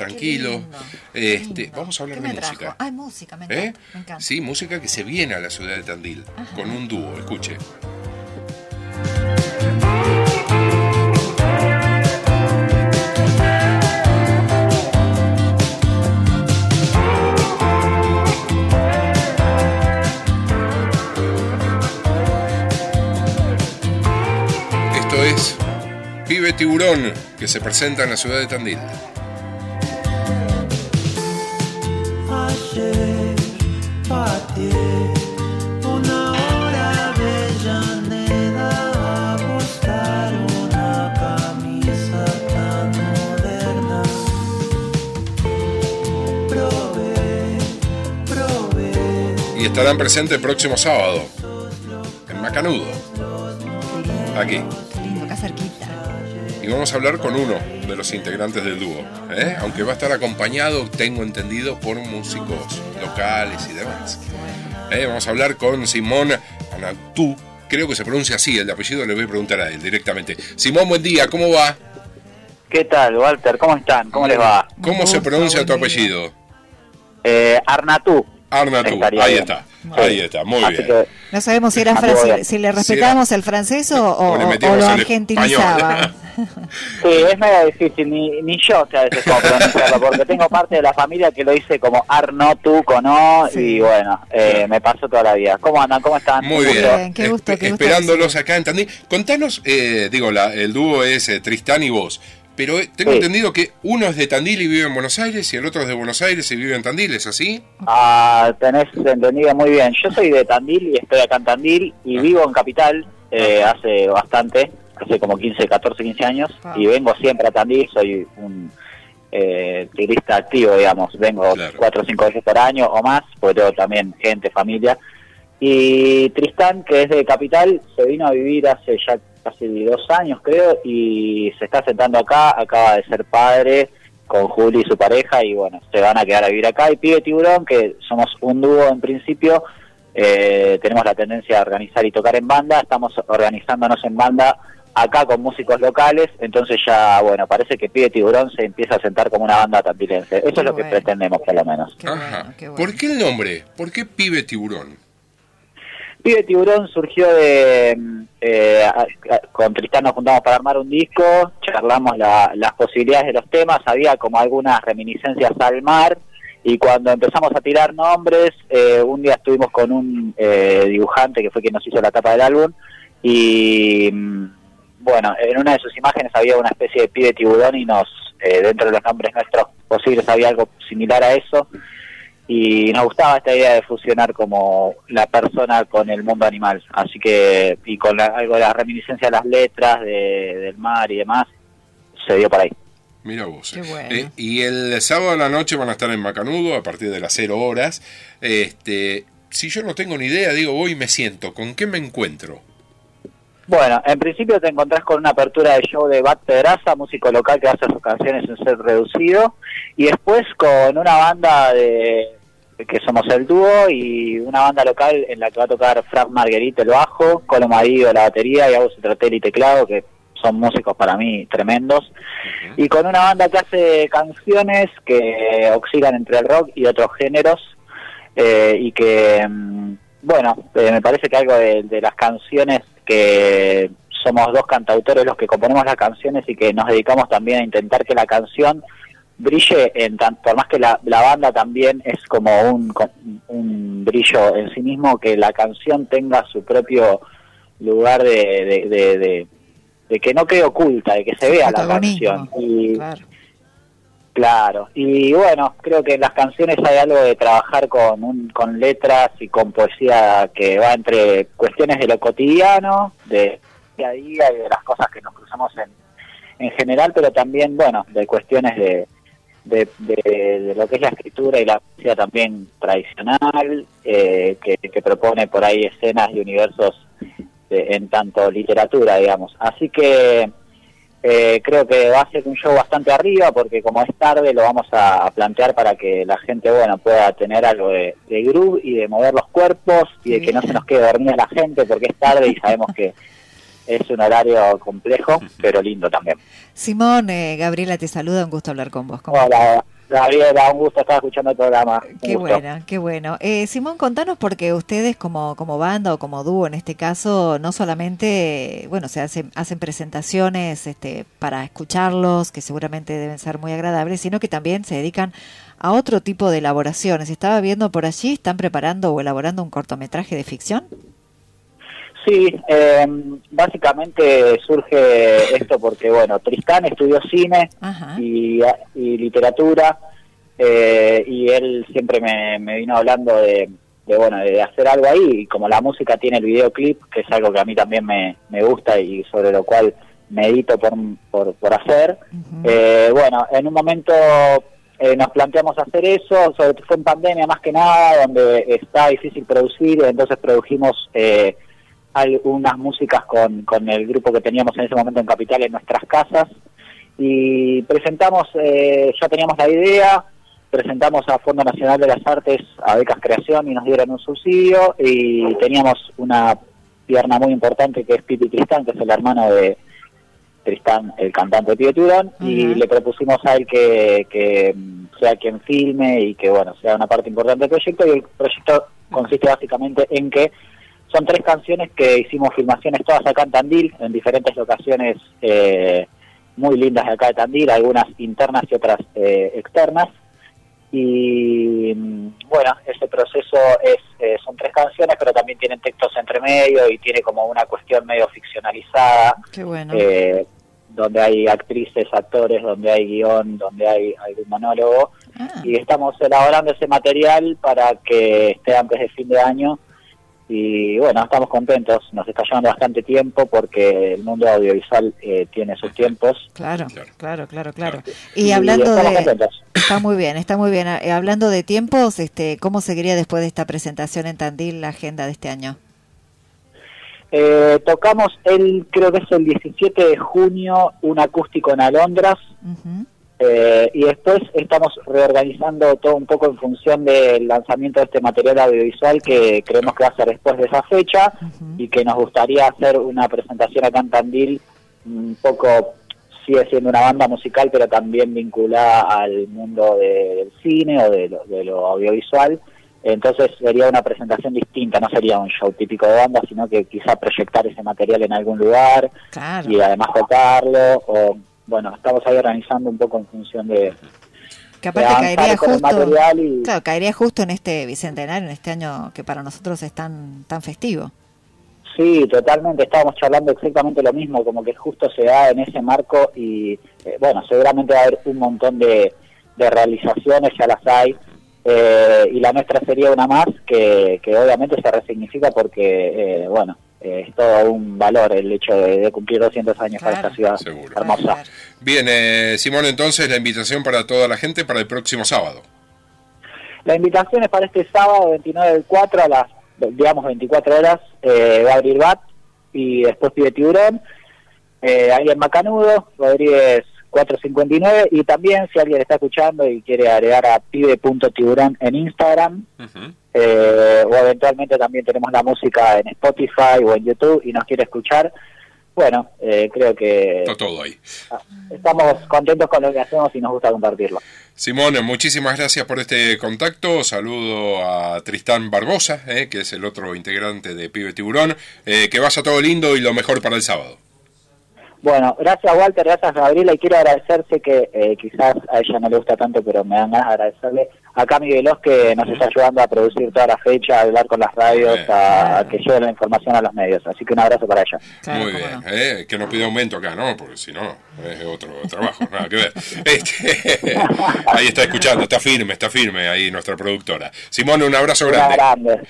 tranquilo. Este, vamos a hablar de música. Ay, música, me ¿Eh? encanta. Me encanta. Sí, música que se viene a la ciudad de Tandil con un dúo, escuche. Esto es Pibe Tiburón, que se presenta en la ciudad de Tandil. Y estarán presentes el próximo sábado en Macanudo, aquí. Lindo, acá cerquita. Y vamos a hablar con uno de los integrantes del dúo, ¿eh? aunque va a estar acompañado, tengo entendido, por músicos locales y demás. ¿Eh? Vamos a hablar con Simón Anatú, creo que se pronuncia así, el apellido le voy a preguntar a él directamente. Simón, buen día, ¿cómo va? ¿Qué tal, Walter? ¿Cómo están? ¿Cómo les va? ¿Cómo se pronuncia tu apellido? Eh, Arnatú. Arnatú, ahí bien. está, ahí está, muy Así bien. que, No sabemos si, era fran- bueno. si, si le respetamos el francés o, o- O le o metimos lo el argentinizaba. español. sí, es medio difícil, ni, ni yo sé a veces cómo pronunciarlo, porque tengo parte de la familia que lo dice como Arnotu con O, Sí. y bueno, eh, me pasó toda la vida. ¿Cómo andan? ¿Cómo están? Muy bien. qué gusto, Espe- qué gusto Esperándolos acá en Tandil. Contanos, eh, digo, la- el dúo es eh, Tristán y vos, pero eh, tengo Sí. entendido que uno es de Tandil y vive en Buenos Aires y el otro es de Buenos Aires y vive en Tandil, ¿es así? Ah, tenés entendido muy bien. Yo soy de Tandil y estoy acá en Tandil y vivo en Capital eh, hace bastante, hace como 15, 14, 15 años Ah. y vengo siempre a Tandil, soy un eh, turista activo, digamos, vengo Claro. cuatro o cinco veces por año o más, porque tengo también gente, familia. Y Tristán, que es de Capital, se vino a vivir hace ya casi dos años, creo, y se está sentando acá, acaba de ser padre con Juli y su pareja, y bueno, se van a quedar a vivir acá. Y Pibe Tiburón, que somos un dúo en principio, eh, tenemos la tendencia a organizar y tocar en banda, estamos organizándonos en banda acá con músicos locales, entonces ya, bueno, parece que Pibe Tiburón se empieza a sentar como una banda tampilense. Eso Qué es lo que pretendemos, por lo menos. Qué Ajá. bueno, qué bueno. ¿Por qué el nombre? ¿Por qué Pibe Tiburón? Pibe Tiburón surgió de... mm, eh, con Tristán nos juntamos para armar un disco, charlamos la- las posibilidades de los temas, había como algunas reminiscencias al mar, y cuando empezamos a tirar nombres, eh, un día estuvimos con un eh, dibujante que fue quien nos hizo la tapa del álbum, y mm, bueno, en una de sus imágenes había una especie de pibe tiburón y nos, eh, dentro de los nombres nuestros posibles había algo similar a eso, y nos gustaba esta idea de fusionar como la persona con el mundo animal así que y con la- algo de la reminiscencia de las letras de- del mar y demás se dio por ahí Mira vos. Qué bueno. Eh, y el sábado a la noche van a estar en Macanudo a partir de las 0 horas. Este, si yo no tengo ni idea, digo, voy y me siento. ¿Con qué me encuentro? bueno en principio te encontrás con una apertura de show de Bat Pedraza músico local que hace sus canciones en set reducido y después con una banda de que somos el dúo y una banda local en la que va a tocar Frank Marguerite el bajo, Colo Marillo la batería y Agus Tratelli teclado que son músicos para mí tremendos. Y con una banda que hace canciones que oscilan entre el rock y otros géneros eh, y que mm, bueno eh, me parece que algo de, de las canciones que somos dos cantautores los que componemos las canciones y que nos dedicamos también a intentar que la canción brille en tan, por más que la, la banda también es como un, un brillo en sí mismo que la canción tenga su propio lugar de, de, de- de- de que no quede oculta de que se vea la canción y Claro. Claro, y bueno, creo que en las canciones hay algo de trabajar con, un, con letras y con poesía que va entre cuestiones de lo cotidiano, de día a día y de las cosas que nos cruzamos en, en general, pero también, bueno, de cuestiones de, de, de- de lo que es la escritura y la poesía también tradicional, eh, que, que propone por ahí escenas y universos de- en tanto literatura, digamos. Así que eh, creo que va a ser un show bastante arriba porque como es tarde lo vamos a, a plantear para que la gente bueno pueda tener algo de, de groove y de mover los cuerpos y de que no se nos quede dormida la gente porque es tarde y sabemos que es un horario complejo, pero lindo también. Simón, eh, Gabriela te saluda, un gusto hablar con vos. ¿Cómo Hola, Gabriela, un gusto estar escuchando el programa. Un Qué gusto. bueno, qué bueno. Eh, Simón, contanos porque ustedes como, como banda o como dúo en este caso, no solamente, bueno, se hacen, hacen presentaciones este, para escucharlos, que seguramente deben ser muy agradables, sino que también se dedican a otro tipo de elaboraciones. Estaba viendo por allí, ¿están preparando o elaborando un cortometraje de ficción? Sí, eh, básicamente surge esto porque, bueno, Tristán estudió cine y, y literatura eh, y él siempre me, me vino hablando de, de, bueno, de hacer algo ahí y como la música tiene el videoclip, que es algo que a mí también me, me gusta y sobre lo cual medito por, por, por hacer, eh, bueno, en un momento eh, nos planteamos hacer eso, sobre todo fue en pandemia más que nada, donde está difícil producir, entonces produjimos eh, algunas músicas con, con el grupo que teníamos en ese momento en Capital en nuestras casas. Y presentamos, eh, ya teníamos la idea, presentamos a Fondo Nacional de las Artes a Becas Creación y nos dieron un subsidio y teníamos una pierna muy importante que es Pipi Tristán, que es el hermano de Tristán, el cantante de Pibe Turón, y le propusimos a él que, que mm, sea quien filme y que bueno sea una parte importante del proyecto. Y el proyecto consiste básicamente en que son tres canciones que hicimos filmaciones todas acá en Tandil, en diferentes locaciones eh, muy lindas de acá de Tandil, algunas internas y otras eh, externas. Y mm, bueno, ese proceso es eh, son tres canciones, pero también tienen textos entre medio y tiene como una cuestión medio ficcionalizada, Qué bueno. eh, donde hay actrices, actores, donde hay guion, donde hay algún monólogo Ah, y estamos elaborando ese material para que esté antes de fin de año y bueno, estamos contentos, nos está llevando bastante tiempo porque el mundo audiovisual eh, tiene sus tiempos claro, Claro. claro, claro. Y hablando estamos de... contentos. Está muy bien, está muy bien. Eh, hablando de tiempos, este, ¿cómo seguiría después de esta presentación en Tandil la agenda de este año? Eh, tocamos el, creo que es el 17 de junio, un acústico en Alondras Ujú. Eh, y después estamos reorganizando todo un poco en función del lanzamiento de este material audiovisual que creemos que va a ser después de esa fecha y que nos gustaría hacer una presentación acá en Tandil un poco sigue siendo una banda musical pero también vinculada al mundo de- del cine o de lo, de lo audiovisual entonces sería una presentación distinta no sería un show típico de banda sino que quizá proyectar ese material en algún lugar Claro. y además tocarlo o bueno estamos ahí organizando un poco en función de, Que aparte caería justo, y claro, caería justo en este bicentenario, en este año que para nosotros es tan, tan festivo. Sí, totalmente. Estábamos charlando exactamente lo mismo, como que justo se da en ese marco y, eh, bueno, seguramente va a haber un montón de, de realizaciones, ya las hay, eh, y la nuestra sería una más que, que obviamente se resignifica porque, eh, bueno, eh, es todo un valor el hecho de, de cumplir 200 años para esta ciudad Seguro. hermosa. Bien, eh, Simón, entonces la invitación para toda la gente para el próximo sábado. La invitación es para este sábado 29 del 4 a las, digamos, 24 horas, eh, va a abrir BAT y después pide tiburón, eh, ahí en Macanudo, Rodríguez 459, y también si alguien está escuchando y quiere agregar a pibe.tiburón en Instagram, Ujú. Eh, o eventualmente también tenemos la música en Spotify o en YouTube y nos quiere escuchar, bueno, eh, creo que Está todo ahí. ah, estamos contentos con lo que hacemos y nos gusta compartirlo. Simón, muchísimas gracias por este contacto. Saludo a Tristán Barbosa, eh, que es el otro integrante de Pibe Tiburón. Eh, que vaya todo lindo y lo mejor para el sábado. Bueno, gracias Walter, gracias Gabriela y quiero agradecerse que eh, quizás a ella no le gusta tanto, pero me dan ganas de agradecerle a Cami Veloz que nos está ayudando a producir toda la fecha, a hablar con las radios, a, a que lleve la información a los medios. Así que un abrazo para ella. Claro, Muy bien. no. eh, que no pide aumento acá, ¿no? Porque si no, es otro trabajo, nada que ver. Este, ahí está escuchando, está firme, está firme ahí nuestra productora. Simón, un abrazo grande. grande.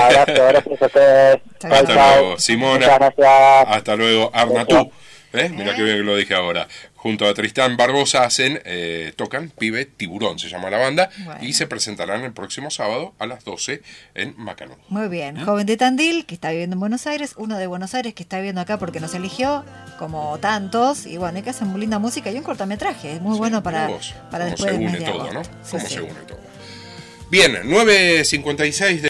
Abrazo, gracias a ustedes. Hasta luego, Simona. Muchas gracias. Hasta luego, Arnatú. ¿Eh? Mira qué bien que lo dije ahora. Junto a Tristán Barbosa hacen, eh, tocan Pibe Tiburón, se llama la banda, Bueno. y se presentarán el próximo sábado a las 12 en Macanudo. Muy bien, joven de Tandil, que está viviendo en Buenos Aires, uno de Buenos Aires que está viviendo acá porque nos eligió, como tantos, y bueno, y que hacen muy linda música y un cortometraje, es muy bueno para, vos, para después se une de todo. ¿no? Sí, Cómo sí. se une todo. Bien, 9.56 de